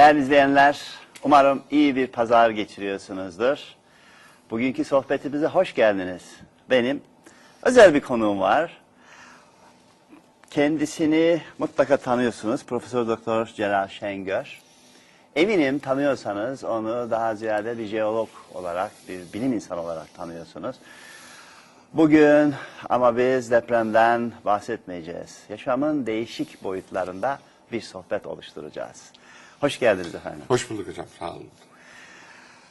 Değerli izleyenler, umarım iyi bir pazar geçiriyorsunuzdur. Bugünkü sohbetimize hoş geldiniz. Benim özel bir konuğum var. Kendisini mutlaka tanıyorsunuz. Profesör Doktor Celal Şengör. Eminim tanıyorsanız onu daha ziyade bir jeolog olarak, bir bilim insanı olarak tanıyorsunuz. Bugün ama biz depremden bahsetmeyeceğiz. Yaşamın değişik boyutlarında bir sohbet oluşturacağız. Hoş geldiniz efendim. Hoş bulduk hocam, sağ olun.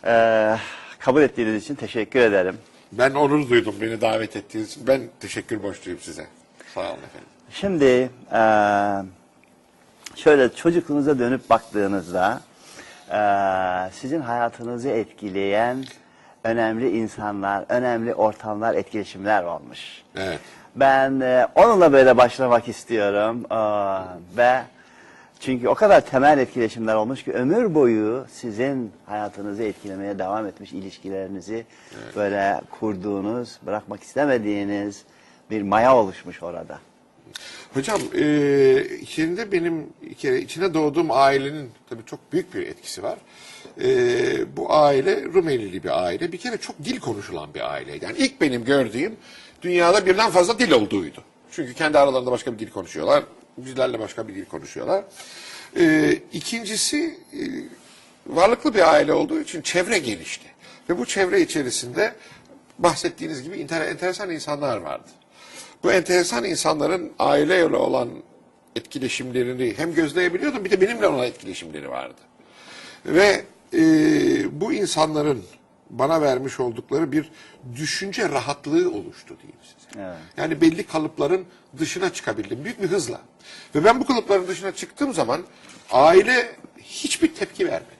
Ee, kabul ettiğiniz için teşekkür ederim. Ben onur duydum beni davet ettiğiniz için. Ben teşekkür borçluyum size. Sağ olun efendim. Şimdi eee, şöyle çocukluğunuza dönüp baktığınızda eee, sizin hayatınızı etkileyen önemli insanlar, önemli ortamlar, etkileşimler olmuş. Evet. Ben e, onunla böyle başlamak istiyorum Aa, ve çünkü o kadar temel etkileşimler olmuş ki ömür boyu sizin hayatınızı etkilemeye devam etmiş ilişkilerinizi böyle kurduğunuz, bırakmak istemediğiniz bir maya oluşmuş orada. Hocam, e, içinde benim bir kere içine doğduğum ailenin tabii çok büyük bir etkisi var. E, bu aile Rumelili bir aile. Bir kere çok dil konuşulan bir aileydi. Yani ilk benim gördüğüm dünyada birden fazla dil olduğuydu. Çünkü kendi aralarında başka bir dil konuşuyorlar. Bizlerle başka bir dil konuşuyorlar. E, ikincisi e, varlıklı bir aile olduğu için çevre genişti. Ve bu çevre içerisinde bahsettiğiniz gibi enter- enteresan insanlar vardı. Bu enteresan insanların aileyle olan etkileşimlerini hem gözleyebiliyordum bir de benimle olan etkileşimleri vardı. Ve e, bu insanların bana vermiş oldukları bir düşünce rahatlığı oluştu diyeyim size. Evet. Yani belli kalıpların dışına çıkabildim büyük bir hızla. Ve ben bu kalıpların dışına çıktığım zaman aile hiçbir tepki vermedi.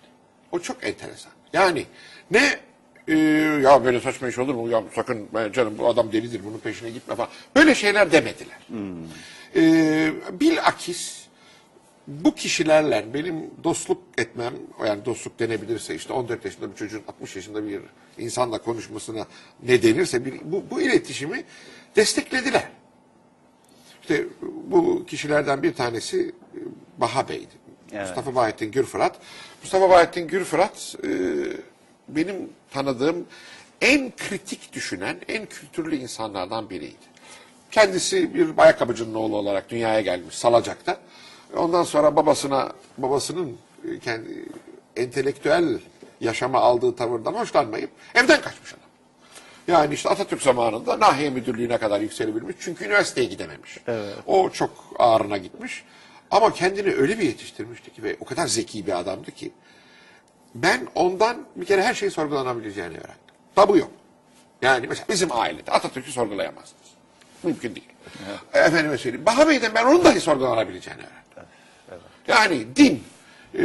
O çok enteresan. Yani ne e, ya böyle saçma iş olur mu? Ya sakın ben canım bu adam delidir bunun peşine gitme falan. Böyle şeyler demediler. E, bilakis bu kişilerle benim dostluk etmem, yani dostluk denebilirse işte 14 yaşında bir çocuğun 60 yaşında bir insanla konuşmasına ne denirse bir, bu, bu iletişimi desteklediler. İşte bu kişilerden bir tanesi e, Baha Bey'di. Evet. Mustafa Bahattin Gürfırat. Mustafa Bahattin Gürfırat e, benim tanıdığım en kritik düşünen, en kültürlü insanlardan biriydi. Kendisi bir ayakkabıcının oğlu olarak dünyaya gelmiş Salacak'ta. Ondan sonra babasına, babasının e, kendi entelektüel yaşama aldığı tavırdan hoşlanmayıp evden kaçmış adam. Yani işte Atatürk zamanında nahiye müdürlüğüne kadar yükselebilmiş. Çünkü üniversiteye gidememiş. O çok ağrına gitmiş. Ama kendini öyle bir yetiştirmişti ki ve o kadar zeki bir adamdı ki ben ondan bir kere her şeyi sorgulanabileceğini öğrendim. Tabu yok. Yani mesela bizim ailede Atatürk'ü sorgulayamazsınız. Mümkün değil. Efendime söyleyeyim. Baha Bey'den ben onun dahi sorgulanabileceğini öğrendim. Yani din. Ee,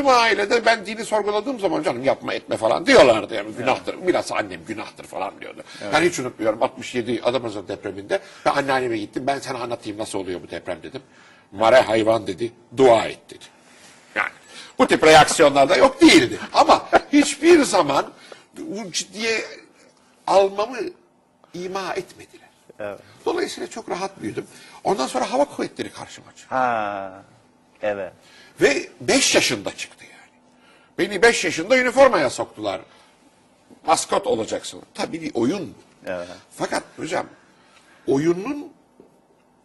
bizim ailede ben dini sorguladığım zaman canım yapma etme falan diyorlardı. Yani günahtır. Biraz annem günahtır falan diyordu. Yani hiç unutmuyorum 67 Adapazarı depreminde ben anneanneme gittim. Ben sana anlatayım nasıl oluyor bu deprem dedim. Mare hayvan dedi. Dua et dedi. Yani bu tip reaksiyonlar da yok değildi. Ama hiçbir zaman ciddiye almamı ima etmediler. Dolayısıyla çok rahat büyüdüm. Ondan sonra hava kuvvetleri karşıma çıktı. Ha, evet. Ve 5 yaşında çıktı yani. Beni 5 yaşında üniformaya soktular. Maskot olacaksın. Tabii bir oyun. Evet. Fakat hocam oyunun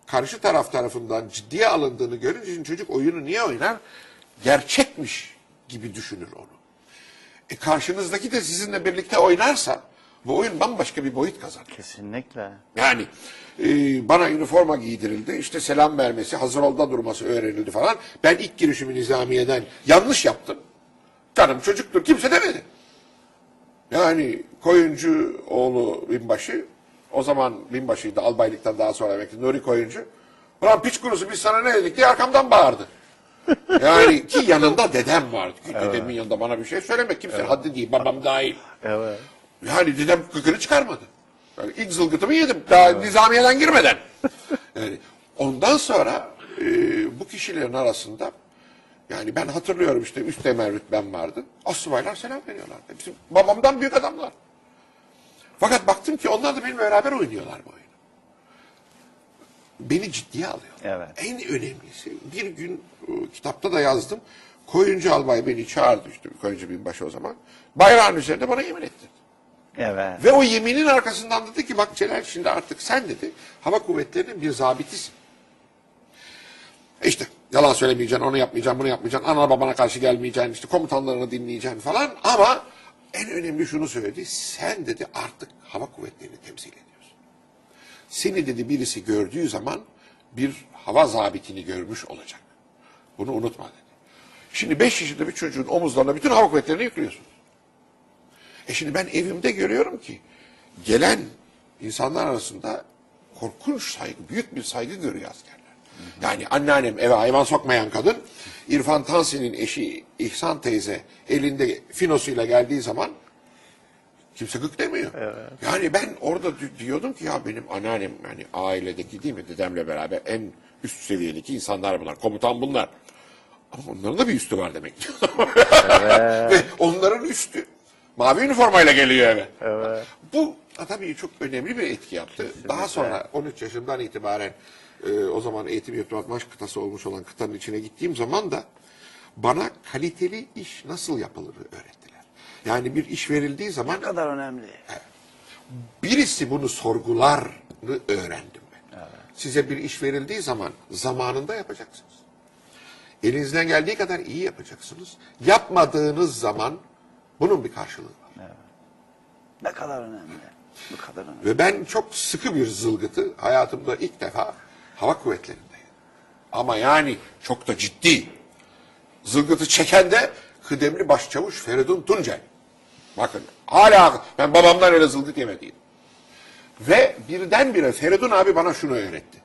karşı taraf tarafından ciddiye alındığını görünce çocuk oyunu niye oynar? Gerçekmiş gibi düşünür onu. E karşınızdaki de sizinle birlikte oynarsa bu oyun bambaşka bir boyut kazanır. Kesinlikle. Yani e, bana üniforma giydirildi. işte selam vermesi, hazır olda durması öğrenildi falan. Ben ilk girişimi nizamiyeden yanlış yaptım. Canım çocuktur kimse demedi. Yani koyuncu oğlu binbaşı, o zaman binbaşıydı albaylıktan daha sonra emekli Nuri Koyuncu. Ulan piç kurusu biz sana ne dedik diye arkamdan bağırdı. Yani ki yanında dedem vardı. Ki Dedemin yanında bana bir şey söylemek kimse haddi değil babam dahil. Evet. Yani dedem gıkını çıkarmadı. Yani ilk zılgıtımı yedim. Daha nizamiyeden girmeden. Yani ondan sonra e, bu kişilerin arasında yani ben hatırlıyorum işte üst temel rütbem vardı. Asubaylar selam veriyorlar. Hepsi babamdan büyük adamlar. Fakat baktım ki onlar da benimle beraber oynuyorlar bu oyunu. Beni ciddiye alıyor. Evet. En önemlisi bir gün e, kitapta da yazdım. Koyuncu albay beni çağırdı işte koyuncu binbaşı o zaman. Bayrağın üzerinde bana yemin etti. Evet. Ve o yeminin arkasından dedi ki bak Celal şimdi artık sen dedi hava kuvvetlerinin bir zabitisin. E İşte yalan söylemeyeceksin, onu yapmayacaksın, bunu yapmayacaksın, ana babana karşı gelmeyeceksin, işte komutanlarını dinleyeceksin falan. Ama en önemli şunu söyledi, sen dedi artık hava kuvvetlerini temsil ediyorsun. Seni dedi birisi gördüğü zaman bir hava zabitini görmüş olacak. Bunu unutma dedi. Şimdi 5 yaşında bir çocuğun omuzlarına bütün hava kuvvetlerini yüklüyorsunuz. E şimdi ben evimde görüyorum ki gelen insanlar arasında korkunç saygı, büyük bir saygı görüyor askerler. Yani anneannem eve hayvan sokmayan kadın, İrfan Tansi'nin eşi İhsan teyze elinde finosuyla geldiği zaman kimse gık demiyor. Yani ben orada di- diyordum ki ya benim anneannem yani ailedeki değil mi dedemle beraber en üst seviyedeki insanlar bunlar. Komutan bunlar. Ama onların da bir üstü var demek. Ve onların üstü mavi üniformayla geliyor eve. Bu tabii çok önemli bir etki yaptı. Daha sonra 13 yaşından itibaren e, o zaman eğitim yaptırmak kıtası olmuş olan kıtanın içine gittiğim zaman da bana kaliteli iş nasıl yapılır öğrettiler. Yani bir iş verildiği zaman Ne kadar önemli. birisi bunu sorgularını öğrendim ben. Size bir iş verildiği zaman zamanında yapacaksınız. Elinizden geldiği kadar iyi yapacaksınız. Yapmadığınız zaman bunun bir karşılığı var. Ne kadar önemli. Bu kadar önemli. Ve ben çok sıkı bir zılgıtı hayatımda ilk defa hava kuvvetlerinde. Ama yani çok da ciddi. Zılgıtı çeken de kıdemli başçavuş Feridun Tuncel. Bakın hala ben babamdan öyle zılgıt yemediydim. Ve birdenbire Feridun abi bana şunu öğretti.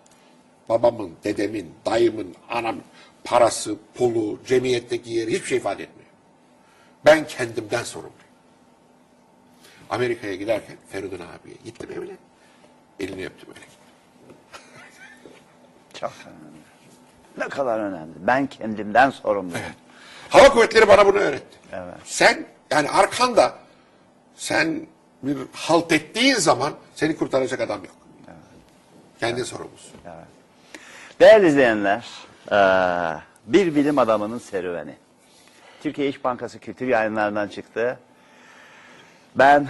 Babamın, dedemin, dayımın, anamın parası, pulu, cemiyetteki yeri hiçbir şey ifade etmiyor. Ben kendimden sorumluyum. Amerika'ya giderken Feridun abiye gittim evine. Elini öptüm öyle. Çok önemli. Ne kadar önemli. Ben kendimden sorumluyum. Hava kuvvetleri bana bunu öğretti. Evet. Sen yani arkanda sen bir halt ettiğin zaman seni kurtaracak adam yok. Kendi sorumlusun. Değerli izleyenler, bir bilim adamının serüveni. Türkiye İş Bankası Kültür Yayınlarından çıktı. Ben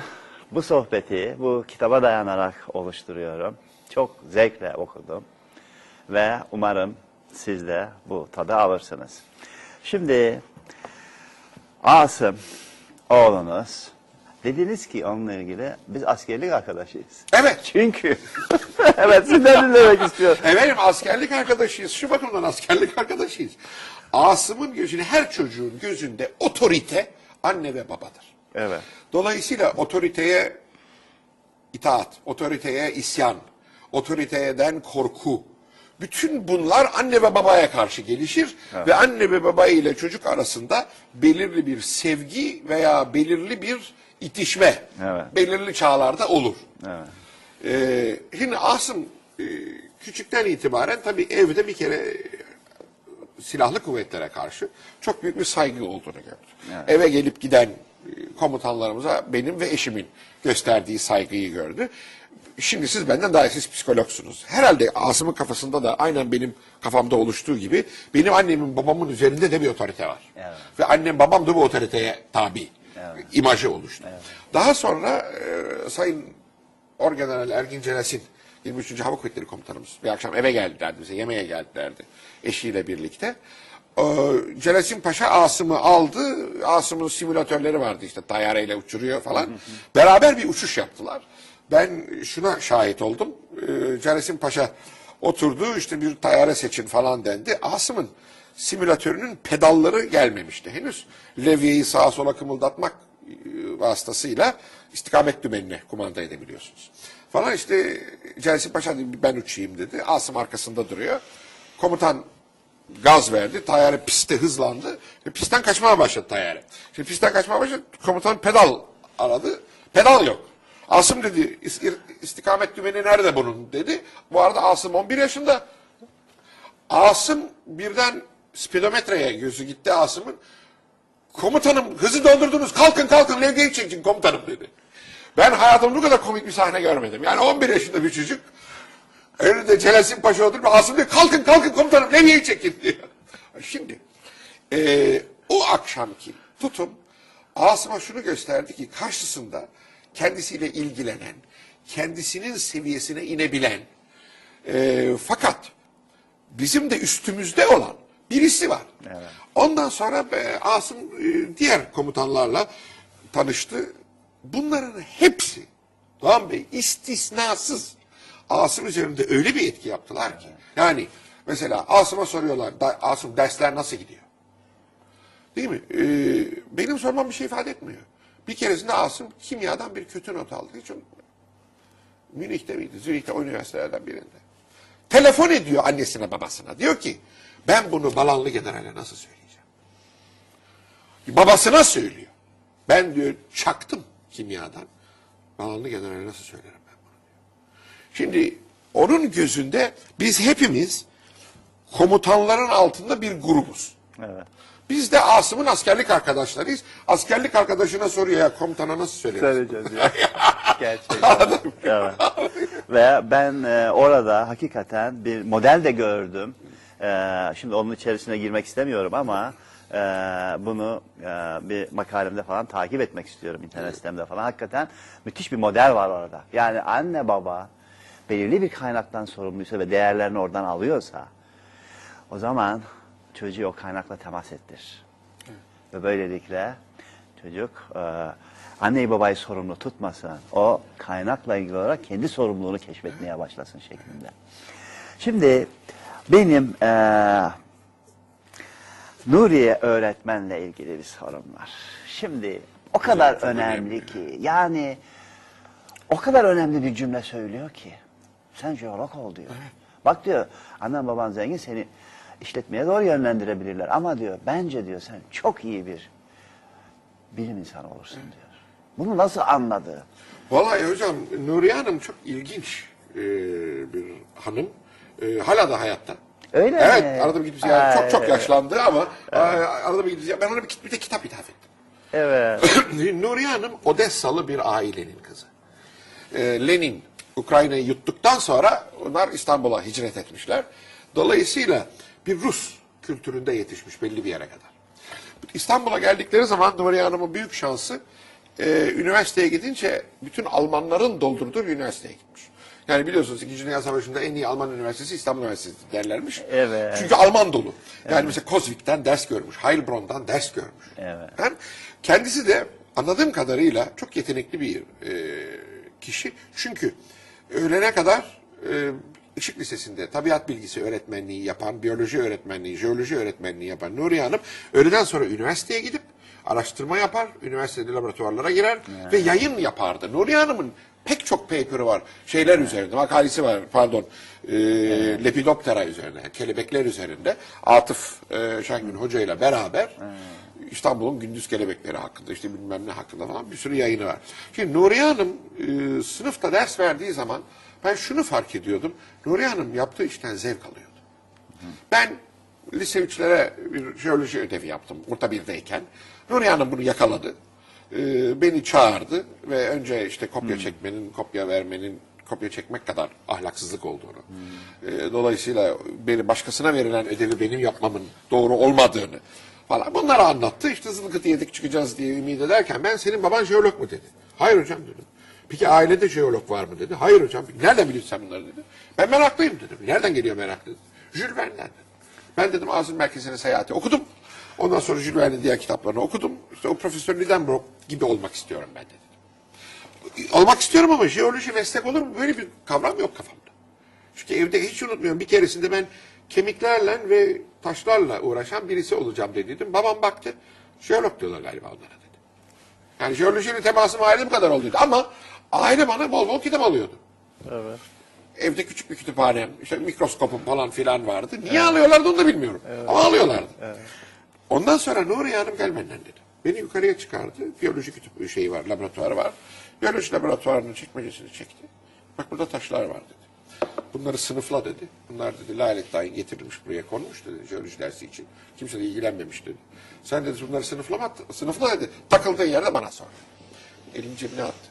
bu sohbeti bu kitaba dayanarak oluşturuyorum. Çok zevkle okudum ve umarım siz de bu tadı alırsınız. Şimdi Asım oğlunuz dediniz ki onunla ilgili biz askerlik arkadaşıyız. Evet. Çünkü evet sizden dinlemek istiyorum. Efendim askerlik arkadaşıyız. Şu bakımdan askerlik arkadaşıyız. Asım'ın gözünde her çocuğun gözünde otorite anne ve babadır. Evet. Dolayısıyla otoriteye itaat, otoriteye isyan, otoriteden korku. Bütün bunlar anne ve babaya karşı gelişir ve anne ve baba ile çocuk arasında belirli bir sevgi veya belirli bir itişme Evet. belirli çağlarda olur. Evet. Ee, şimdi Asım e, küçükten itibaren tabii evde bir kere silahlı kuvvetlere karşı çok büyük bir saygı olduğunu gördü. Eve gelip giden e, komutanlarımıza benim ve eşimin gösterdiği saygıyı gördü. Şimdi siz benden daha siz psikologsunuz. Herhalde Asım'ın kafasında da aynen benim kafamda oluştuğu gibi benim annemin babamın üzerinde de bir otorite var. Evet. Ve annem babam da bu otoriteye tabi. imajı oluştu. Daha sonra e, Sayın Orgeneral Ergin Cenesin 23. Hava Kuvvetleri Komutanımız bir akşam eve geldilerdi bize yemeğe geldilerdi eşiyle birlikte. Ee, Cenesin Paşa Asım'ı aldı. Asım'ın simülatörleri vardı işte tayyareyle uçuruyor falan. Beraber bir uçuş yaptılar. Ben şuna şahit oldum. Ee, Cenesin Paşa oturdu işte bir tayyare seçin falan dendi. Asım'ın simülatörünün pedalları gelmemişti henüz. Levyeyi sağa sola kımıldatmak vasıtasıyla istikamet dümenine kumanda edebiliyorsunuz. Falan işte Celsin Paşa ben uçayım dedi. Asım arkasında duruyor. Komutan gaz verdi. Tayyare piste hızlandı. Ve pistten kaçmaya başladı tayyare. Şimdi pistten kaçmaya başladı. Komutan pedal aradı. Pedal yok. Asım dedi "is- istikamet dümeni nerede bunun dedi. Bu arada Asım 11 yaşında. Asım birden spidometreye gözü gitti Asım'ın. Komutanım hızı doldurdunuz kalkın kalkın levyeyi çekin komutanım dedi. Ben hayatımda bu kadar komik bir sahne görmedim. Yani 11 yaşında bir çocuk önünde Celasin Paşa oturup Asım diyor kalkın kalkın komutanım levyeyi çekin diyor. Şimdi eee o akşamki tutum Asım'a şunu gösterdi ki karşısında kendisiyle ilgilenen, kendisinin seviyesine inebilen, e, fakat bizim de üstümüzde olan birisi var. Ondan sonra e, Asım e, diğer komutanlarla tanıştı. Bunların hepsi Doğan Bey istisnasız Asım üzerinde öyle bir etki yaptılar ki. Yani mesela Asım'a soruyorlar, "Da- Asım dersler nasıl gidiyor? Değil mi? Ee, benim sormam bir şey ifade etmiyor. Bir keresinde Asım kimyadan bir kötü not aldı. Hiç. Münih'te miydi? Zürih'te o üniversitelerden birinde. Telefon ediyor annesine babasına. Diyor ki ben bunu Balanlı General'e nasıl söyleyeceğim? Babasına söylüyor. Ben diyor çaktım kimyadan. Balanlı General'e nasıl söylerim ben bunu diyor. Şimdi onun gözünde biz hepimiz komutanların altında bir grubuz. Evet. Biz de Asım'ın askerlik arkadaşlarıyız. Askerlik arkadaşına soruyor ya komutana nasıl söyleriz? Söyleyeceğiz ya. Gerçekten. evet. Ve ben e, orada hakikaten bir model de gördüm. E, şimdi onun içerisine girmek istemiyorum ama e, bunu e, bir makalemde falan takip etmek istiyorum internet sitemde falan. Hakikaten müthiş bir model var orada. Yani anne baba belirli bir kaynaktan sorumluysa ve değerlerini oradan alıyorsa o zaman çocuğu o kaynakla temas ettir. Ve böylelikle çocuk e, anneyi babayı sorumlu tutmasın. O kaynakla ilgili olarak kendi sorumluluğunu keşfetmeye başlasın şeklinde. Şimdi benim e, Nuriye öğretmenle ilgili bir sorum var. Şimdi o kadar çok önemli önemli. ki yani o kadar önemli bir cümle söylüyor ki. Sen jeolog ol diyor. Bak diyor annen baban zengin seni işletmeye doğru yönlendirebilirler. Ama diyor bence diyor sen çok iyi bir bilim insanı olursun diyor. Bunu nasıl anladı? Vallahi hocam Nuriye Hanım çok ilginç e, bir hanım. E, hala da hayatta. Öyle evet, mi? arada bir gidip ziyaret, çok çok yaşlandı ama e, arada bir gidip ziyaret, ben ona bir, bir de kitap ithaf ettim. Evet. Nuriye Hanım Odessalı bir ailenin kızı. Ee, Lenin Ukrayna'yı yuttuktan sonra onlar İstanbul'a hicret etmişler. Dolayısıyla bir Rus kültüründe yetişmiş belli bir yere kadar. İstanbul'a geldikleri zaman Nuriye Hanım'ın büyük şansı e, üniversiteye gidince bütün Almanların doldurduğu üniversiteye gitmiş. Yani biliyorsunuz 2. Dünya Savaşı'nda en iyi Alman üniversitesi İstanbul Üniversitesi derlermiş. Evet. Çünkü Alman dolu. Yani mesela Kozvik'ten ders görmüş, Heilbronn'dan ders görmüş. Evet. Ben kendisi de anladığım kadarıyla çok yetenekli bir e, kişi. Çünkü öğlene kadar e, Işık Lisesi'nde tabiat bilgisi öğretmenliği yapan, biyoloji öğretmenliği, jeoloji öğretmenliği yapan Nuriye Hanım öğleden sonra üniversiteye gidip araştırma yapar, üniversitede laboratuvarlara girer ve yayın yapardı. Nuriye Hanım'ın pek çok paper'ı var. Şeyler üzerinde, makalesi var pardon. E, Lepidoptera üzerine, kelebekler üzerinde. Atıf e, Şengün Hoca ile beraber İstanbul'un gündüz kelebekleri hakkında işte bilmem ne hakkında falan bir sürü yayını var. Şimdi Nuriye Hanım e, sınıfta ders verdiği zaman ben şunu fark ediyordum. Nuriye Hanım yaptığı işten zevk alıyordu. Ben lise 3'lere bir jeoloji ödevi yaptım orta birdeyken. Nuriye Hanım bunu yakaladı. Ee, beni çağırdı ve önce işte kopya çekmenin, kopya vermenin, kopya çekmek kadar ahlaksızlık olduğunu. Ee, dolayısıyla beni başkasına verilen ödevi benim yapmamın doğru olmadığını falan bunları anlattı. İşte zılgıtı yedik çıkacağız diye ümit ederken ben senin baban jeolog mu dedi. Hayır hocam dedim. Peki ailede jeolog var mı dedi. Hayır hocam. Nereden biliyorsun sen bunları dedi. Ben meraklıyım dedim. Nereden geliyor merak dedi. Jules Verne'den dedi. Ben dedim Azim Merkezi'ne seyahati okudum. Ondan sonra Jules Verne'in diğer kitaplarını okudum. İşte o Profesör Lidenbrock gibi olmak istiyorum ben dedim. Olmak istiyorum ama jeoloji meslek olur mu? Böyle bir kavram yok kafamda. Çünkü evde hiç unutmuyorum bir keresinde ben kemiklerle ve taşlarla uğraşan birisi olacağım dediydim. Babam baktı. Jeolog diyorlar galiba onlara dedi. Yani jeolojiyle temasım aile bu kadar olduydu ama aile bana bol bol kitap alıyordu. Evet. Evde küçük bir kütüphanem, işte mikroskopum falan filan vardı. Niye alıyorlardı onu da bilmiyorum. Ama alıyorlardı. Ondan sonra Nuriye Hanım gel benden dedi. Beni yukarıya çıkardı. Biyoloji kütüp şeyi var, laboratuvarı var. Biyoloji laboratuvarının çekmecesini çekti. Bak burada taşlar var dedi. Bunları sınıfla dedi. Bunlar dedi lalet dahi getirilmiş buraya konmuş dedi jeoloji dersi için. Kimse de ilgilenmemiş dedi. Sen dedi bunları sınıflama, sınıfla dedi. Takıldığın yerde bana sor. Elini cebine attı.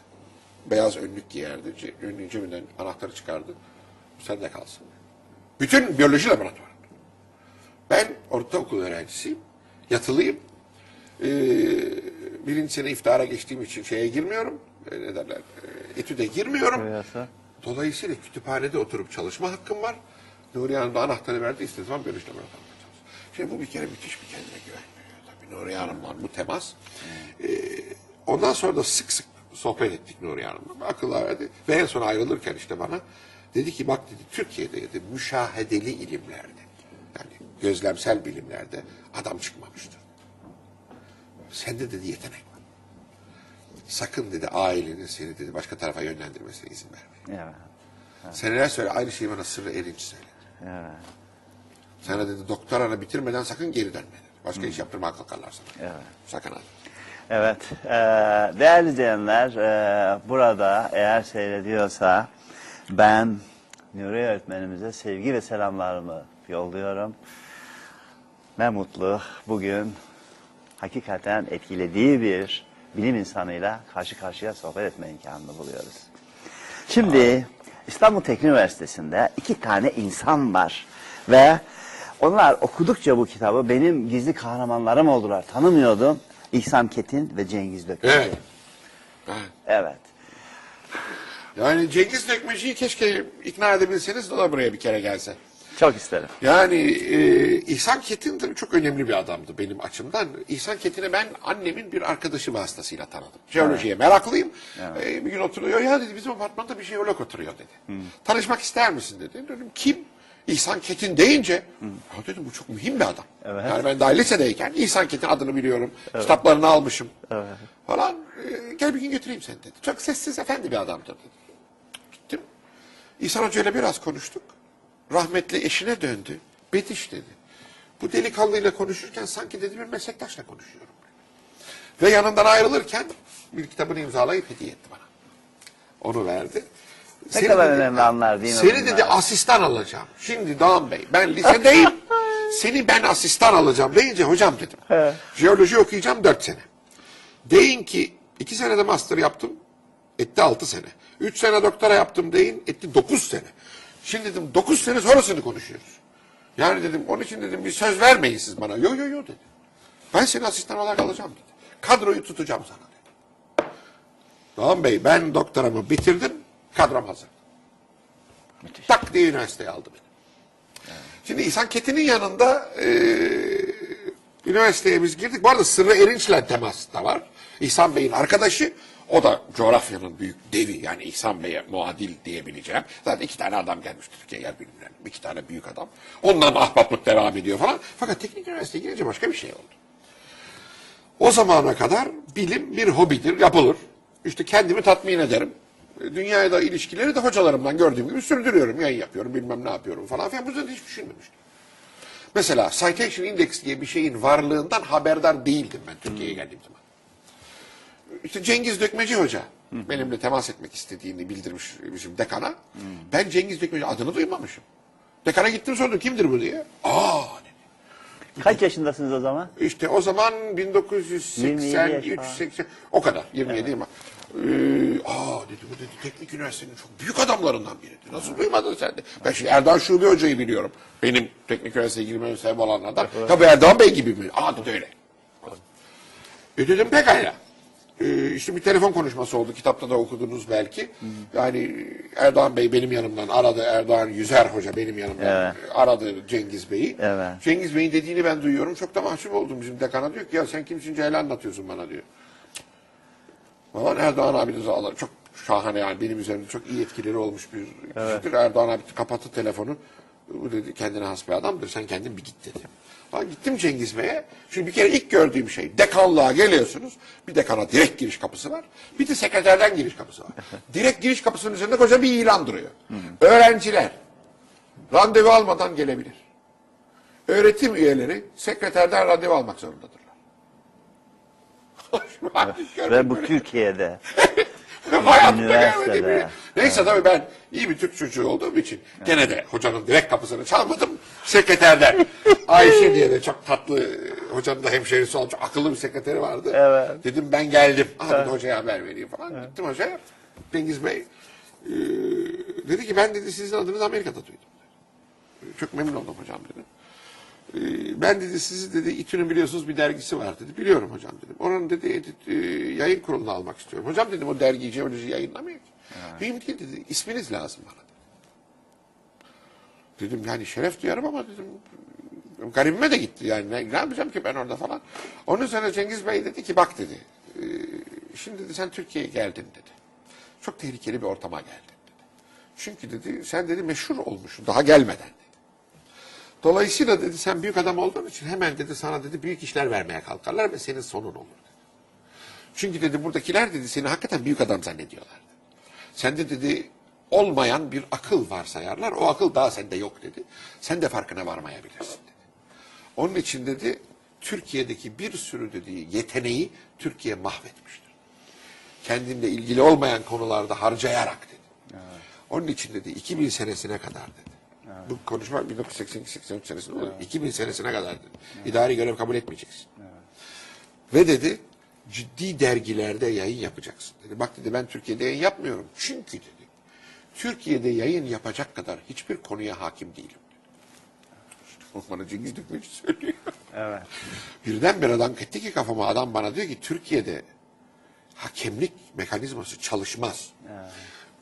Beyaz önlük giyerdi. Önlüğün cebinden anahtarı çıkardı. Bu sende kalsın. Bütün biyoloji laboratuvarı. Ben ortaokul öğrencisiyim. Yatılıyım. Ee, birinci sene iftara geçtiğim için şeye girmiyorum. E, ne derler? e, etüde girmiyorum. Rüyası. Dolayısıyla kütüphanede oturup çalışma hakkım var. Nuri Hanım da anahtarı verdi. İstediği zaman laboratuvarında çalış. Şimdi bu bir kere müthiş bir kendine güven veriyor. Tabii Nuri Hanım'la bu temas. Ee, ondan sonra da sık sık sohbet ettik Nuri Hanım'la. Akıllar verdi. Ve en son ayrılırken işte bana dedi ki bak dedi Türkiye'de dedi, müşahedeli ilimlerde yani gözlemsel bilimlerde adam çıkmamıştır. Sende dedi yetenek var. Sakın dedi ailenin seni dedi başka tarafa yönlendirmesine izin verme. Evet. Seneler sonra aynı şeyi bana Sırrı Erinç söyledi. Evet. Sana dedi doktoranı bitirmeden sakın geri dönme dedi. Başka iş yaptırmaya kalkarlar sana. Evet. Sakın ha. Evet, eee, değerli izleyenler, eee, burada eğer seyrediyorsa ben Nuri öğretmenimize sevgi ve selamlarımı yolluyorum. Ne mutlu bugün hakikaten etkilediği bir bilim insanıyla karşı karşıya sohbet etme imkanını buluyoruz. Şimdi İstanbul Teknik Üniversitesi'nde iki tane insan var ve onlar okudukça bu kitabı benim gizli kahramanlarım oldular. Tanımıyordum. İhsan Ketin ve Cengiz Dökmeci. Evet. Evet. Yani Cengiz Dökmeci'yi keşke ikna edebilseniz de o da buraya bir kere gelse. Çok isterim. Yani e, İhsan Ketin de çok önemli bir adamdı benim açımdan. İhsan Ketin'i ben annemin bir arkadaşı vasıtasıyla tanıdım. Jeolojiye meraklıyım. E, bir gün oturuyor. Ya dedi bizim apartmanda bir jeolog oturuyor dedi. Tanışmak ister misin dedi. Dedim kim? İhsan Ketin deyince ya dedim bu çok mühim bir adam. Evet. Yani ben daha lisedeyken İhsan Ketin adını biliyorum. Kitaplarını almışım. Falan. E, gel bir gün götüreyim seni dedi. Çok sessiz efendi bir adamdır dedi. Gittim. İhsan Hoca ile biraz konuştuk. Rahmetli eşine döndü. Betiş dedi. Bu delikanlıyla konuşurken sanki dedi bir meslektaşla konuşuyorum. Ve yanından ayrılırken bir kitabını imzalayıp hediye etti bana. Onu verdi. Ne kadar önemli anlar değil mi Seni bunlar? dedi asistan alacağım. Şimdi Doğan Bey ben lisedeyim. seni ben asistan alacağım deyince hocam dedim. He. Jeoloji okuyacağım dört sene. Deyin ki iki senede master yaptım. Etti altı sene. Üç sene doktora yaptım deyin. Etti dokuz sene. Şimdi dedim dokuz sene sonrasını konuşuyoruz. Yani dedim onun için dedim bir söz vermeyin siz bana. Yo yo yo dedi. Ben seni asistan olarak alacağım dedi. Kadroyu tutacağım sana dedi. Doğan Bey ben doktoramı bitirdim. Kadrom hazır. Müthiş. Tak diye üniversiteye aldı beni. Şimdi İhsan Ketin'in yanında e, üniversiteye biz girdik. Bu arada Sırrı Erinç'le temas da var. İhsan Bey'in arkadaşı. O da coğrafyanın büyük devi. Yani İhsan Bey'e muadil diyebileceğim. Zaten iki tane adam gelmiş Türkiye yer bilimlerine. İki tane büyük adam. Ondan ahbaplık devam ediyor falan. Fakat teknik üniversiteye girince başka bir şey oldu. O zamana kadar bilim bir hobidir, yapılır. İşte kendimi tatmin ederim. Dünyaya da ilişkileri de hocalarımdan gördüğüm gibi sürdürüyorum. Yayın yapıyorum, bilmem ne yapıyorum falan filan. Bu yüzden hiç düşünmemiştim. Mesela Citation Index diye bir şeyin varlığından haberdar değildim ben Türkiye'ye geldiğim zaman. İşte Cengiz Dökmeci Hoca benimle temas etmek istediğini bildirmiş bizim dekana. Ben Cengiz Dökmeci adını duymamışım. Dekana gittim sordum kimdir bu diye. Aa dedi. Kaç yaşındasınız o zaman? İşte o zaman 27 yaş 1983 falan. 80 o kadar 27 değil mi? Ee, aa dedi bu dedi teknik üniversitenin çok büyük adamlarından biridir. Nasıl duymadın sen de? Ben şimdi Erdoğan Şube Hoca'yı biliyorum. Benim teknik üniversiteye girmeme sebep olan adam. Tabii Erdoğan Bey gibi mi? Aa dedi öyle. E dedim pekala. Ee, işte bir telefon konuşması oldu. Kitapta da okudunuz belki. Yani Erdoğan Bey benim yanımdan aradı. Erdoğan Yüzer Hoca benim yanımdan Evet. aradı Cengiz Bey'i. Evet. Cengiz Bey'in dediğini ben duyuyorum. Çok da mahcup oldum. Bizim dekana diyor ki ya sen kimsin Ceylan anlatıyorsun bana diyor. Falan Erdoğan abi de zaten çok şahane yani benim üzerimde çok iyi etkileri olmuş bir kişidir. Erdoğan abi kapattı telefonu. Bu dedi kendine has bir adamdır. Sen kendin bir git dedi. Ben gittim Cengiz Bey'e. Şimdi bir kere ilk gördüğüm şey dekanlığa geliyorsunuz. Bir dekana direkt giriş kapısı var. Bir de sekreterden giriş kapısı var. direkt giriş kapısının üzerinde koca bir ilan duruyor. Öğrenciler randevu almadan gelebilir. Öğretim üyeleri sekreterden randevu almak hadis Ve bu. Türkiye'de. Hayatımda Üniversitede. görmediğim bir- Neyse tabii ben iyi bir Türk çocuğu olduğum için gene de hocanın direkt kapısını çalmadım. Sekreterden Ayşe diye de çok tatlı e, hocanın da hemşerisi olan çok akıllı bir sekreteri vardı. Evet. Dedim ben geldim. Ahmet hocaya haber vereyim falan. Gittim hocaya. Cengiz Bey e, dedi ki ben dedi sizin adınızı Amerika'da duydum. Çok memnun oldum hocam dedim. E, ben dedi sizi dedi İTÜ'nün biliyorsunuz bir dergisi var dedi. Biliyorum hocam dedim. Onun dedi edit, e, yayın kuruluna almak istiyorum. Hocam dedim o dergiyi jeoloji yayınlamıyor ki. Mühim değil dedi. İsminiz lazım bana dedi. Dedim yani şeref duyarım ama dedim garibime de gitti yani ne, ne yapacağım ki ben orada falan. Onun üzerine Cengiz Bey dedi ki bak dedi e, şimdi dedi sen Türkiye'ye geldin dedi. Çok tehlikeli bir ortama geldin dedi. Çünkü dedi sen dedi meşhur olmuşsun daha gelmeden dedi. Dolayısıyla dedi sen büyük adam olduğun için hemen dedi sana dedi büyük işler vermeye kalkarlar ve senin sonun olur dedi. Çünkü dedi buradakiler dedi seni hakikaten büyük adam zannediyorlar. Sende dedi olmayan bir akıl varsayarlar. O akıl daha sende yok dedi. Sen de farkına varmayabilirsin dedi. Onun için dedi Türkiye'deki bir sürü dediği yeteneği Türkiye mahvetmiştir. Kendinle ilgili olmayan konularda harcayarak dedi. Onun için dedi 2000 senesine kadar dedi. Bu konuşma 1982-83 senesinde oluyor. 2000 senesine kadar dedi. İdari görev kabul etmeyeceksin. Ve dedi ciddi dergilerde yayın yapacaksın. Dedi bak dedi ben Türkiye'de yayın yapmıyorum. Çünkü dedi Türkiye'de yayın yapacak kadar hiçbir konuya hakim değilim. Bana Cengiz Dökmeci söylüyor. Evet. Birdenbire dank etti ki kafama adam bana diyor ki Türkiye'de hakemlik mekanizması çalışmaz.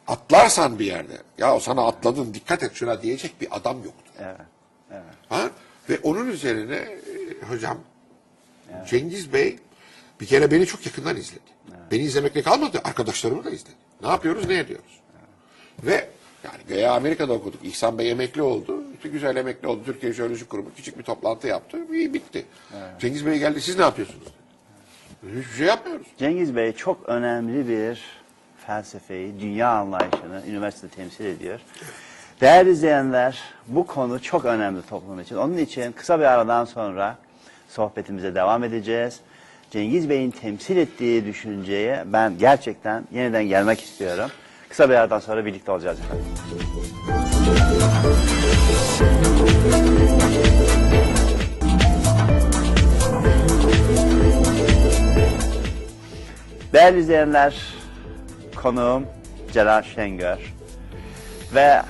Atlarsan bir yerde ya o sana atladın dikkat et şuna diyecek bir adam yoktu. Evet. Evet. Ha? Ve onun üzerine e, hocam Cengiz Bey bir kere beni çok yakından izledi. Beni izlemekle kalmadı, arkadaşlarımı da izledi. Ne yapıyoruz, ne ediyoruz? Ve yani güya Amerika'da okuduk. İhsan Bey emekli oldu. İşte güzel emekli oldu. Türkiye Jeoloji Kurumu küçük bir toplantı yaptı. İyi bitti. Cengiz Bey geldi, siz ne yapıyorsunuz? Hiçbir şey yapmıyoruz. Cengiz Bey çok önemli bir felsefeyi, dünya anlayışını üniversitede temsil ediyor. Değerli izleyenler, bu konu çok önemli toplum için. Onun için kısa bir aradan sonra sohbetimize devam edeceğiz. Cengiz Bey'in temsil ettiği düşünceye ben gerçekten yeniden gelmek istiyorum. Kısa bir aradan sonra birlikte olacağız efendim. Değerli izleyenler, konuğum Celal Şengör. Ve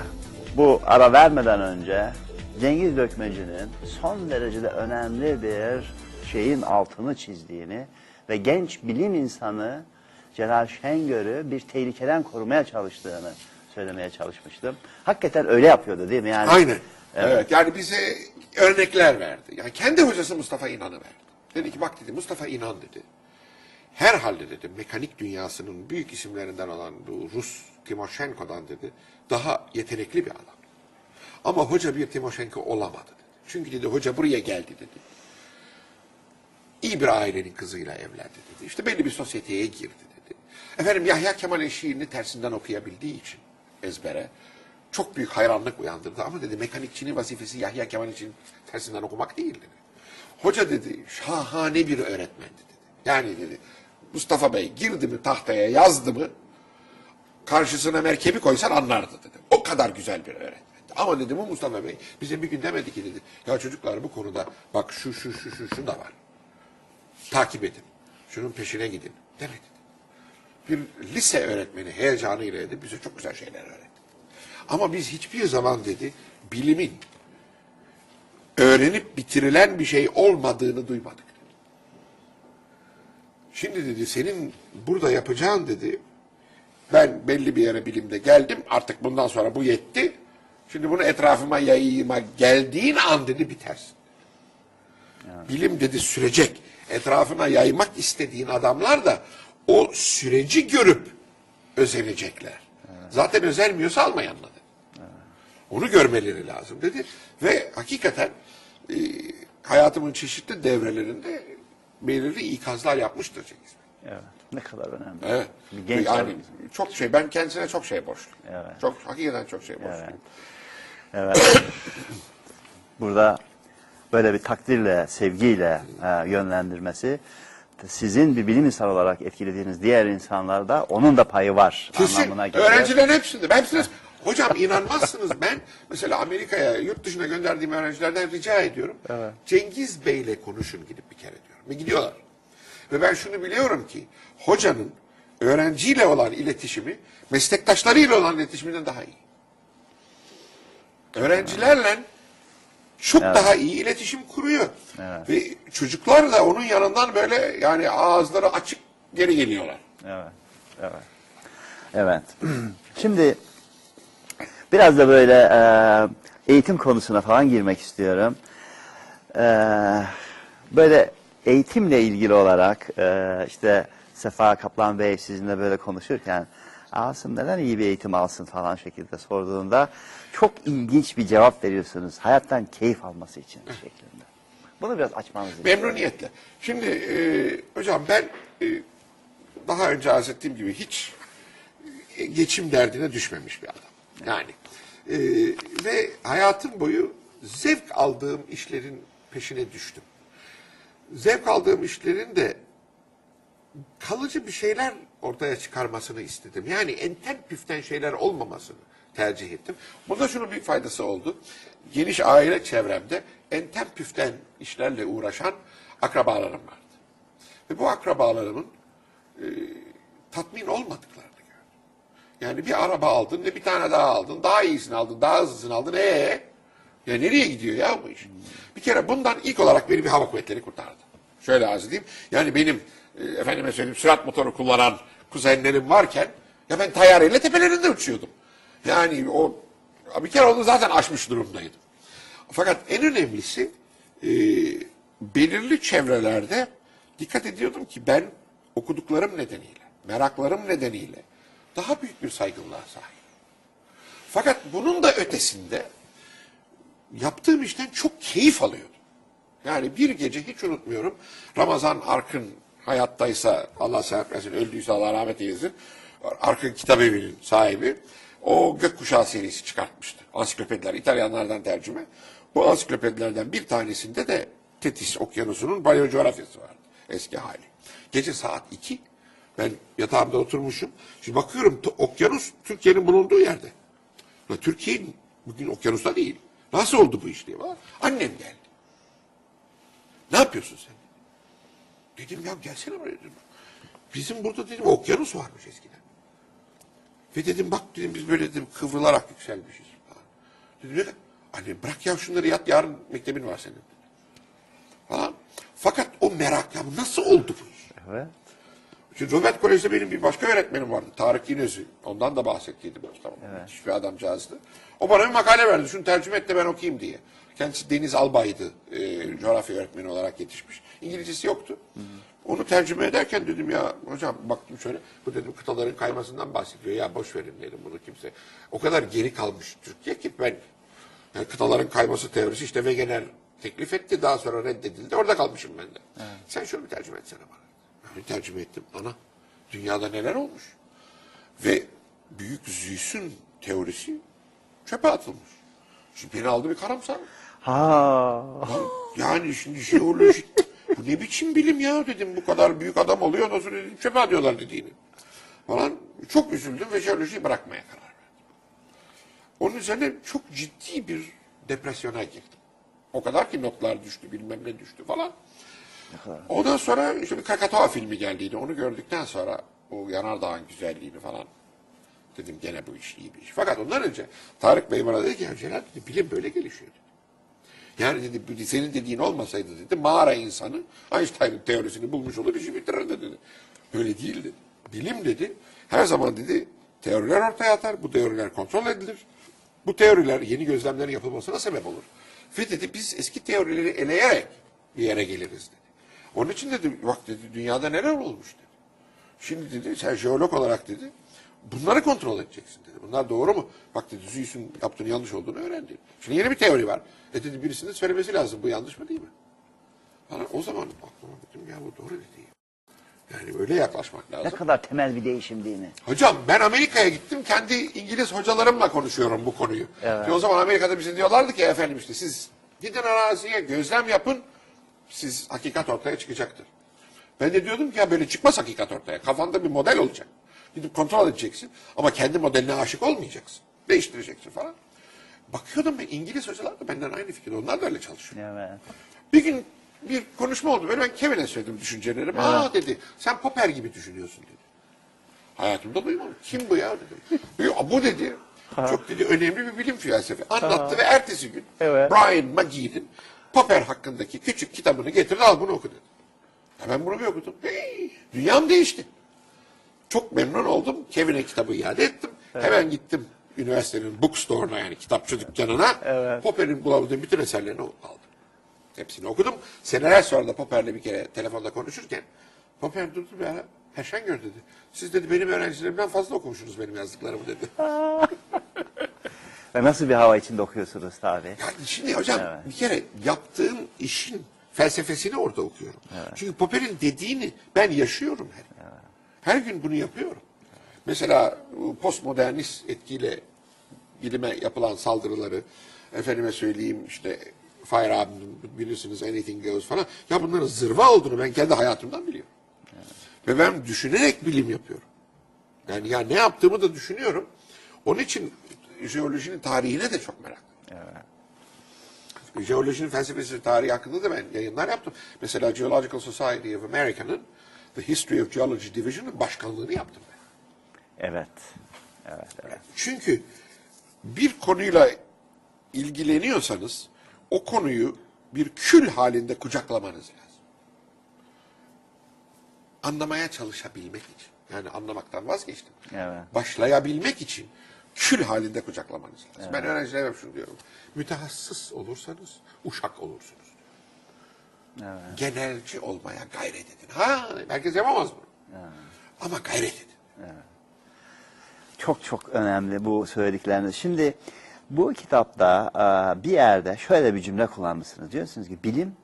bu ara vermeden önce Cengiz Dökmeci'nin son derecede önemli bir şeyin altını çizdiğini ve genç bilim insanı Celal Şengör'ü bir tehlikeden korumaya çalıştığını söylemeye çalışmıştım. Hakikaten öyle yapıyordu değil mi? Yani, Aynen. Evet. Yani bize örnekler verdi. Yani kendi hocası Mustafa İnan'ı verdi. Dedi ki bak dedi Mustafa İnan dedi. Herhalde dedi mekanik dünyasının büyük isimlerinden olan bu Rus Timoshenko'dan dedi daha yetenekli bir adam. Ama hoca bir Timoshenko olamadı dedi. Çünkü dedi hoca buraya geldi dedi. İyi bir ailenin kızıyla evlendi dedi. İşte belli bir sosyeteye girdi dedi. Efendim Yahya Kemal'in şiirini tersinden okuyabildiği için ezbere çok büyük hayranlık uyandırdı. Ama dedi mekanikçinin vazifesi Yahya Kemal için tersinden okumak değil. Hoca dedi şahane bir öğretmendi dedi. Yani dedi Mustafa Bey girdi mi tahtaya yazdı mı karşısına merkebi koysan anlardı dedi. O kadar güzel bir öğretmendi. Ama dedi bu Mustafa Bey bize bir gün demedi ki dedi. Ya çocuklar bu konuda bak şu şu şu şu şu da var. Takip edin. Şunun peşine gidin. Demedi. Bir lise öğretmeni heyecanıyla dedi bize çok güzel şeyler öğretti. Ama biz hiçbir zaman dedi bilimin öğrenip bitirilen bir şey olmadığını duymadık. Şimdi dedi senin burada yapacağın dedi ben belli bir yere bilimde geldim artık bundan sonra bu yetti. Şimdi bunu etrafıma yayıma geldiğin an dedi bitersin. Bilim dedi sürecek. Etrafına yaymak istediğin adamlar da o süreci görüp özenecekler. Zaten özenmiyorsa alma yanına dedi. Onu görmeleri lazım dedi. Ve hakikaten e, hayatımın çeşitli devrelerinde belirli ikazlar yapmıştır Cengiz Bey. Evet. Ne kadar önemli. Evet. Bir genç yani çok şey ben kendisine çok şey borçluyum. Evet. Çok hakikaten çok şey borçluyum. Evet. Burada böyle bir takdirle, sevgiyle e, yönlendirmesi sizin bir bilim insanı olarak etkilediğiniz diğer insanlarda onun da payı var Kesin. anlamına geliyor. Öğrencilerin hepsinde. Ben hepsine, hocam inanmazsınız ben mesela Amerika'ya yurt dışına gönderdiğim öğrencilerden rica ediyorum. Cengiz Bey'le konuşun gidip bir kere diyorum. Ve gidiyorlar. Ve ben şunu biliyorum ki hocanın öğrenciyle olan iletişimi meslektaşlarıyla olan iletişiminden daha iyi. Öğrencilerle çok daha iyi iletişim kuruyor. Ve çocuklar da onun yanından böyle yani ağızları açık geri geliyorlar. Evet, evet. Evet. Şimdi biraz da böyle e, eğitim konusuna falan girmek istiyorum. E, böyle eğitimle ilgili olarak e, işte Sefa Kaplan Bey sizinle böyle konuşurken Asım neden iyi bir eğitim alsın falan şekilde sorduğunda çok ilginç bir cevap veriyorsunuz. Hayattan keyif alması için şeklinde. Bunu biraz açmanızı istiyorum. Memnuniyetle. Şimdi e, hocam ben e, daha önce arz ettiğim gibi hiç e, geçim derdine düşmemiş bir adam. Yani e, ve hayatım boyu zevk aldığım işlerin peşine düştüm. Zevk aldığım işlerin de kalıcı bir şeyler ortaya çıkarmasını istedim. Yani enten püften şeyler olmamasını tercih ettim. Bunda şunun bir faydası oldu. Geniş aile çevremde enten püften işlerle uğraşan akrabalarım vardı. Ve bu akrabalarımın e, tatmin olmadıklarını gördüm. Yani bir araba aldın ve bir tane daha aldın. Daha iyisini aldın, daha hızlısını aldın. Ee, ya nereye gidiyor ya bu iş? Bir kere bundan ilk olarak beni bir hava kuvvetleri kurtardı. Şöyle arz edeyim. Yani benim e, efendime söyleyeyim sürat motoru kullanan kuzenlerim varken ya ben tayyareyle tepelerinde uçuyordum. Yani o bir kere onu zaten aşmış durumdaydım. Fakat en önemlisi e, belirli çevrelerde dikkat ediyordum ki ben okuduklarım nedeniyle, meraklarım nedeniyle daha büyük bir saygınlığa sahip. Fakat bunun da ötesinde yaptığım işten çok keyif alıyordum. Yani bir gece hiç unutmuyorum. Ramazan Arkın hayattaysa Allah seher versin, öldüyse Allah rahmet eylesin. Arkın Kitabevi'nin sahibi. O Gökkuşağı serisi çıkartmıştı. Ansiklopediler, İtalyanlardan tercüme. Bu ansiklopedilerden bir tanesinde de Tetis Okyanusu'nun balyo coğrafyası vardı. Eski hali. Gece saat 2. Ben yatağımda oturmuşum. Şimdi bakıyorum okyanus Türkiye'nin bulunduğu yerde. Ya Türkiye bugün okyanusta değil. Nasıl oldu bu iş diye. var. Annem geldi. Ne yapıyorsun sen? Dedim ya gelsene buraya dedim. Bizim burada dedim okyanus varmış eskiden. Ve dedim bak dedim biz böyle dedim kıvrılarak yükselmişiz. falan. Dedim ne? Anne bırak ya şunları yat yarın mektebin var senin. Falan. Fakat o merak ya bu nasıl oldu bu iş? Evet. Şimdi Robert Kolej'de benim bir başka öğretmenim vardı. Tarık Yinözü. Ondan da bahsettiydim. Tamam. Müthiş bir adamcağızdı. O bana bir makale verdi. Şunu tercüme et de ben okuyayım diye. Kendisi Deniz Albay'dı. E, coğrafya öğretmeni olarak yetişmiş. İngilizcesi yoktu. Onu tercüme ederken dedim ya hocam baktım şöyle. Bu dedim kıtaların kaymasından bahsediyor. Ya boş verin dedim bunu kimse. O kadar geri kalmış Türkiye ki ben yani kıtaların kayması teorisi işte Wegener teklif etti. Daha sonra reddedildi. Orada kalmışım ben de. Sen şunu bir tercüme etsene bana. Ben tercüme ettim. Ana dünyada neler olmuş? Ve büyük Zeus'un teorisi çöpe atılmış. Şimdi beni aldı bir karamsar. Ha. Yani şimdi jeoloji bu ne biçim bilim ya dedim bu kadar büyük adam oluyor sonra dedim çöpe atıyorlar dediğini. Falan çok üzüldüm ve jeolojiyi bırakmaya karar verdim. Onun üzerine çok ciddi bir depresyona girdim. O kadar ki notlar düştü bilmem ne düştü falan. Ondan sonra işte bir Krakatoa filmi geldiydi. Onu gördükten sonra o Yanardağ'ın güzelliğini falan dedim gene bu iş iyi bir iş. Fakat ondan önce Tarık Bey bana dedi ki ya Celal dedi, bilim böyle gelişiyor dedi. Yani dedi senin dediğin olmasaydı dedi mağara insanı Einstein'ın teorisini bulmuş olur işi bitirirdi dedi. Öyle değil dedi. Bilim dedi her zaman dedi teoriler ortaya atar. Bu teoriler kontrol edilir. Bu teoriler yeni gözlemlerin yapılmasına sebep olur. Ve dedi biz eski teorileri eleyerek bir yere geliriz dedi. Onun için dedi bak dedi dünyada neler olmuş dedi. Şimdi dedi sen jeolog olarak dedi bunları kontrol edeceksin dedi. Bunlar doğru mu? Bak dedi Zeus'un yaptığının yanlış olduğunu öğrendi. Şimdi yeni bir teori var. E dedi birisinin söylemesi lazım. Bu yanlış mı değil mi? Bana o zaman aklıma dedim ya bu doğru dedi. Yani öyle yaklaşmak Ne lazım. kadar temel bir değişim değil mi? Hocam ben Amerika'ya gittim. Kendi İngiliz hocalarımla konuşuyorum bu konuyu. Evet. Ki o zaman Amerika'da bize diyorlardı ki efendim işte siz gidin araziye gözlem yapın. Siz hakikat ortaya çıkacaktır. Ben de diyordum ki ya böyle çıkmaz hakikat ortaya. Kafanda bir model olacak. Gidip kontrol edeceksin. Ama kendi modeline aşık olmayacaksın. Değiştireceksin falan. Bakıyordum ben İngiliz hocalar da benden aynı fikirde. Onlar da öyle çalışıyor. Evet. Bir gün bir konuşma oldu. Böyle ben Kevin'e söyledim düşüncelerimi. Aa dedi sen Popper gibi düşünüyorsun dedi. Hayatımda duymadım. Kim bu ya dedim. Bu dedi Çok dedi önemli bir bilim felsefe. Anlattı ve ertesi gün Evet. Brian McGee'nin Popper hakkındaki küçük kitabını getirdi al bunu oku dedi. Ya ben bunu bir okudum. Hey, dünyam değişti. Çok memnun oldum. Kevin'e kitabı iade ettim. Hemen gittim üniversitenin bookstore'una yani kitapçı dükkanına. Evet. Popper'in bulamadığım bütün eserlerini aldım. Hepsini okudum. Seneler sonra da Popper'le bir kere telefonda konuşurken Popper durdu bir ara. Herşengör dedi. Siz dedi benim öğrencilerimden fazla okumuşsunuz benim yazdıklarımı dedi. Ve nasıl bir hava içinde okuyorsunuz tabii. Yani şimdi hocam bir kere yaptığım işin felsefesini orada okuyorum. Çünkü Popper'in dediğini ben yaşıyorum her gün. Her gün bunu yapıyorum. Mesela postmodernist etkiyle bilime yapılan saldırıları, efendime söyleyeyim işte Fire abinin bilirsiniz Anything Goes falan. Ya bunların zırva olduğunu ben kendi hayatımdan biliyorum. Ve ben düşünerek bilim yapıyorum. Yani ya ne yaptığımı da düşünüyorum. Onun için jeolojinin tarihine de çok meraklıyım. Jeolojinin felsefesi tarihi hakkında da ben yayınlar yaptım. Mesela Geological Society of America'nın The History of Geology Division'ın başkanlığını yaptım ben. Evet. Evet, evet. Çünkü bir konuyla ilgileniyorsanız o konuyu bir kül halinde kucaklamanız lazım. Anlamaya çalışabilmek için. Yani anlamaktan vazgeçtim. Evet. Başlayabilmek için kül halinde kucaklamanız lazım. Ben öğrencilere hep şunu diyorum. Mütehassıs olursanız uşak olursunuz. Genelci olmaya gayret edin. Ha, herkes yapamaz bunu. Ama gayret edin. Çok çok önemli bu söyledikleriniz. Şimdi bu kitapta e, bir yerde şöyle bir cümle kullanmışsınız. Diyorsunuz ki bilim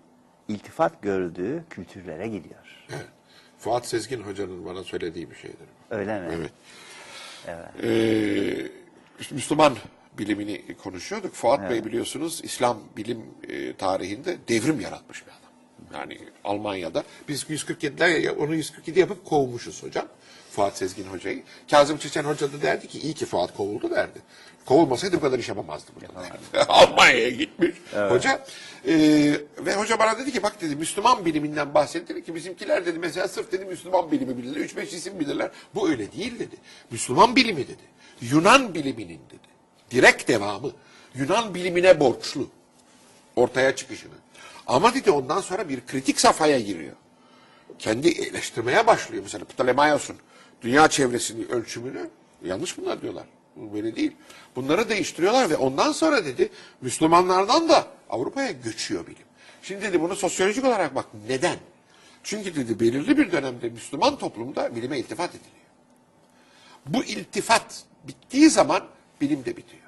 iltifat gördüğü kültürlere gidiyor. Evet. Fuat Sezgin Hoca'nın bana söylediği bir şeydir. Öyle mi? Evet. Ee, işte Müslüman bilimini konuşuyorduk. Fuat Bey biliyorsunuz İslam bilim e, tarihinde devrim yaratmış bir adam. Yani Almanya'da biz 147'ler ya onu 147 yapıp kovmuşuz hocam. Fuat Sezgin Hoca'yı. Kazım Çiçen Hoca da derdi ki iyi ki Fuat kovuldu derdi. Kovulmasaydı bu kadar iş yapamazdı burada derdi. Almanya'ya gitmiş hoca. Ee, ve hoca bana dedi ki bak dedi Müslüman biliminden bahsetti Dedi ki bizimkiler dedi mesela sırf dedi Müslüman bilimi bilirler. 3-5 isim bilirler. Bu öyle değil dedi. Müslüman bilimi dedi. Yunan biliminin dedi. Direkt devamı. Yunan bilimine borçlu ortaya çıkışını. Ama dedi ondan sonra bir kritik safhaya giriyor. Kendi eleştirmeye başlıyor. Mesela Ptolemaios'un dünya çevresini ölçümünü yanlış bunlar diyorlar. Böyle değil. Bunları değiştiriyorlar ve ondan sonra dedi Müslümanlardan da Avrupa'ya göçüyor bilim. Şimdi dedi bunu sosyolojik olarak bak neden? Çünkü dedi belirli bir dönemde Müslüman toplumda bilime iltifat ediliyor. Bu iltifat bittiği zaman bilim de bitiyor.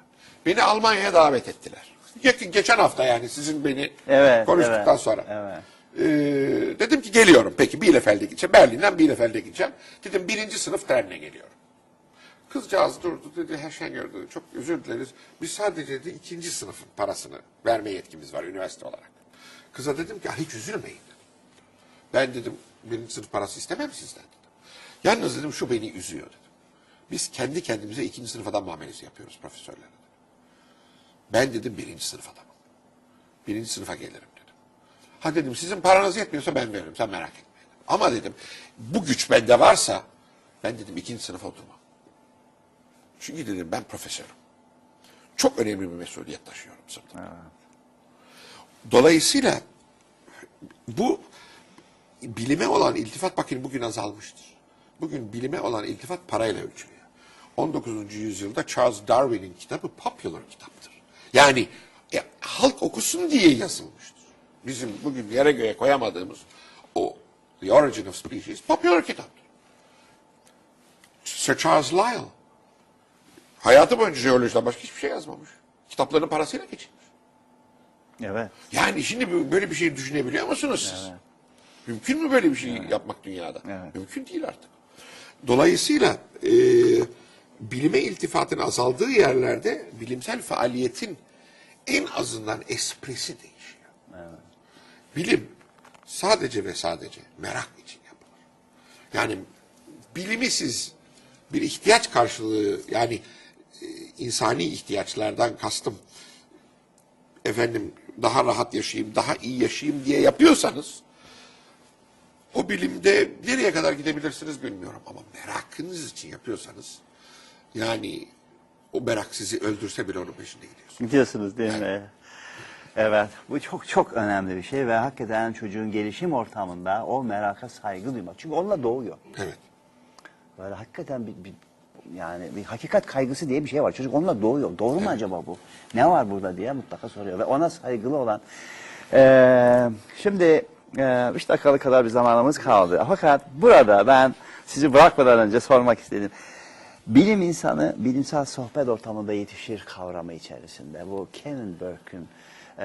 Beni Almanya'ya davet ettiler. Ge- Geçen hafta yani sizin beni Evet, konuştuktan evet, sonra. evet. Ee, dedim ki geliyorum. Peki Bielefeld'e gideceğim. Berlin'den Bielefeld'e gideceğim. Dedim birinci sınıf trenle geliyorum. Kızcağız durdu dedi her şey gördü. Çok özür dileriz. Biz sadece dedi ikinci sınıfın parasını verme yetkimiz var üniversite olarak. Kıza dedim ki "Ah, hiç üzülmeyin. Ben dedim birinci sınıf parası istemem sizden dedim. Yalnız dedim şu beni üzüyor dedim. Biz kendi kendimize ikinci sınıf adam muamelesi yapıyoruz profesörlere. dedim. Ben dedim birinci sınıf adamım. Birinci sınıfa gelirim dedim. Ha dedim sizin paranız yetmiyorsa ben veririm sen merak etme. Ama dedim bu güç bende varsa ben dedim ikinci sınıfa oturmam. Çünkü dedim ben profesörüm. Çok önemli bir mesuliyet taşıyorum sırtımda. Dolayısıyla bu bilime olan iltifat bakın bugün azalmıştır. Bugün bilime olan iltifat parayla ölçülüyor. 19. yüzyılda Charles Darwin'in kitabı popular kitaptır. Yani e, halk okusun diye yazılmıştır. Bizim bugün yere göğe koyamadığımız o The Origin of Species popular kitaptır. Sir Charles Lyell hayatı boyunca jeolojiden başka hiçbir şey yazmamış. Kitaplarının parasıyla geçinmiş. Evet. Yani şimdi böyle bir şey düşünebiliyor musunuz siz? Mümkün mü böyle bir şey yapmak dünyada? Evet. Mümkün değil artık. Dolayısıyla e, bilime iltifatın azaldığı yerlerde bilimsel faaliyetin en azından esprisi değişiyor. Bilim sadece ve sadece merak için yapılır. Yani bilimi siz bir ihtiyaç karşılığı yani insani ihtiyaçlardan kastım efendim daha rahat yaşayayım, daha iyi yaşayayım diye yapıyorsanız o bilimde nereye kadar gidebilirsiniz bilmiyorum ama merakınız için yapıyorsanız yani o merak sizi öldürse bile onun peşinde gidiyorsunuz. Gidiyorsunuz değil mi? Evet. Bu çok çok önemli bir şey ve hakikaten çocuğun gelişim ortamında o meraka saygı duymak. Çünkü onunla doğuyor. Evet. Böyle hakikaten bir, bir yani bir hakikat kaygısı diye bir şey var. Çocuk onunla doğuyor. Doğru mu acaba bu? Ne var burada diye mutlaka soruyor. Ve ona saygılı olan. Ee, şimdi e, üç dakikalık kadar bir zamanımız kaldı. Fakat burada ben sizi bırakmadan önce sormak istedim. Bilim insanı bilimsel sohbet ortamında yetişir kavramı içerisinde. Bu Kevin Burke'ün e,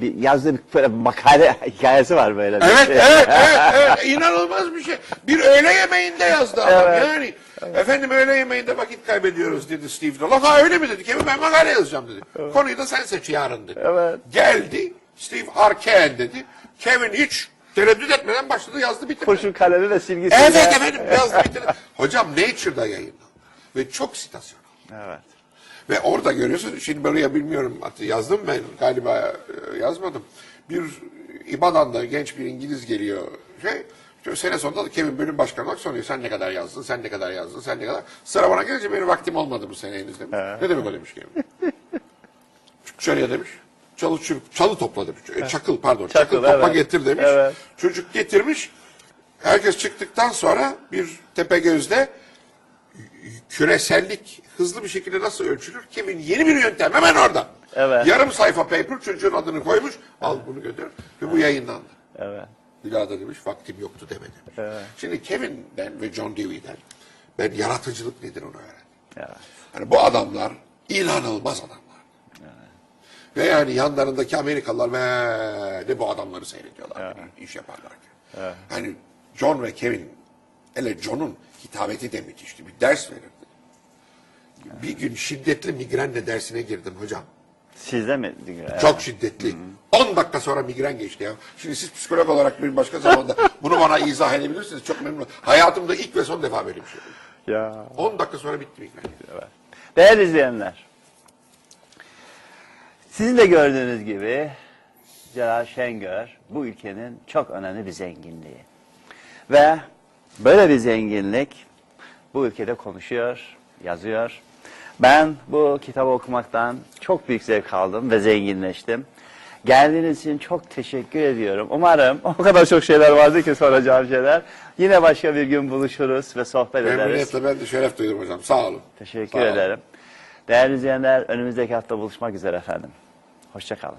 bir yazdığı bir böyle makale hikayesi var böyle. bir Evet, şey. evet, evet, evet. İnanılmaz bir şey. Bir öğle yemeğinde yazdı adam. Evet. Yani efendim öğle yemeğinde vakit kaybediyoruz dedi Steve Dolan. Ha öyle mi dedi? Kevin ben makale yazacağım dedi. Konuyu da sen seç yarın dedi. Evet. Geldi. Steve Arken dedi. Kevin hiç tereddüt etmeden başladı yazdı bitirdi. Kurşun kalemi ve silgisiyle. Evet efendim yazdı bitirdi. Hocam Nature'da yayınlandı. Ve çok sitasyon. Evet. Ve orada görüyorsun, şimdi buraya bilmiyorum yazdım ben galiba e, yazmadım. Bir İBAN'dan genç bir İngiliz geliyor. Şey, işte sene sonunda da Kevin bölüm başkanı olarak soruyor. Sen ne kadar yazdın, sen ne kadar yazdın, sen ne kadar. Sıra bana gelince benim vaktim olmadı bu sene henüz demiş. Ne demek o demiş Kevin. Çık dışarıya demiş. Çalı, çalı topla demiş. E, çakıl pardon. Çakıl, Çakıl, topla evet. getir demiş. Evet. Çocuk getirmiş. Herkes çıktıktan sonra bir tepe gözde küresellik hızlı bir şekilde nasıl ölçülür? Kimin yeni bir yöntem hemen orada. Evet. Yarım sayfa paper çocuğun adını koymuş. Al bunu götür. Ve bu yayınlandı. Evet. Bir daha da demiş vaktim yoktu deme demiş. Şimdi Kevin'den ve John Dewey'den ben yaratıcılık nedir onu öğrendim. Evet. Yani bu adamlar inanılmaz adamlar. Ve yani yanlarındaki Amerikalılar ve de bu adamları seyrediyorlar. iş yaparlarken. Yani John ve Kevin, hele John'un hitabeti de müthişti. Bir ders verirdi. Bir gün şiddetli migrenle dersine girdim hocam. Sizde mi? Çok şiddetli. 10 dakika sonra migren geçti ya. Şimdi siz psikolog olarak bir başka zamanda bunu bana izah edebilirsiniz. Çok memnun. Hayatımda ilk ve son defa böyle bir şey oldu. Ya. 10 dakika sonra bitti migren. Evet. Değerli izleyenler. Sizin de gördüğünüz gibi Celal Şengör bu ülkenin çok önemli bir zenginliği. Ve böyle bir zenginlik bu ülkede konuşuyor, yazıyor. Ben bu kitabı okumaktan çok büyük zevk aldım ve zenginleştim. Geldiğiniz için çok teşekkür ediyorum. Umarım o kadar çok şeyler vardı ki soracağım şeyler. Yine başka bir gün buluşuruz ve sohbet ederiz. Memnuniyetle ben de şeref duydum hocam. Sağ olun. Teşekkür Sağ olun. ederim. Değerli izleyenler önümüzdeki hafta buluşmak üzere efendim. Hoşçakalın.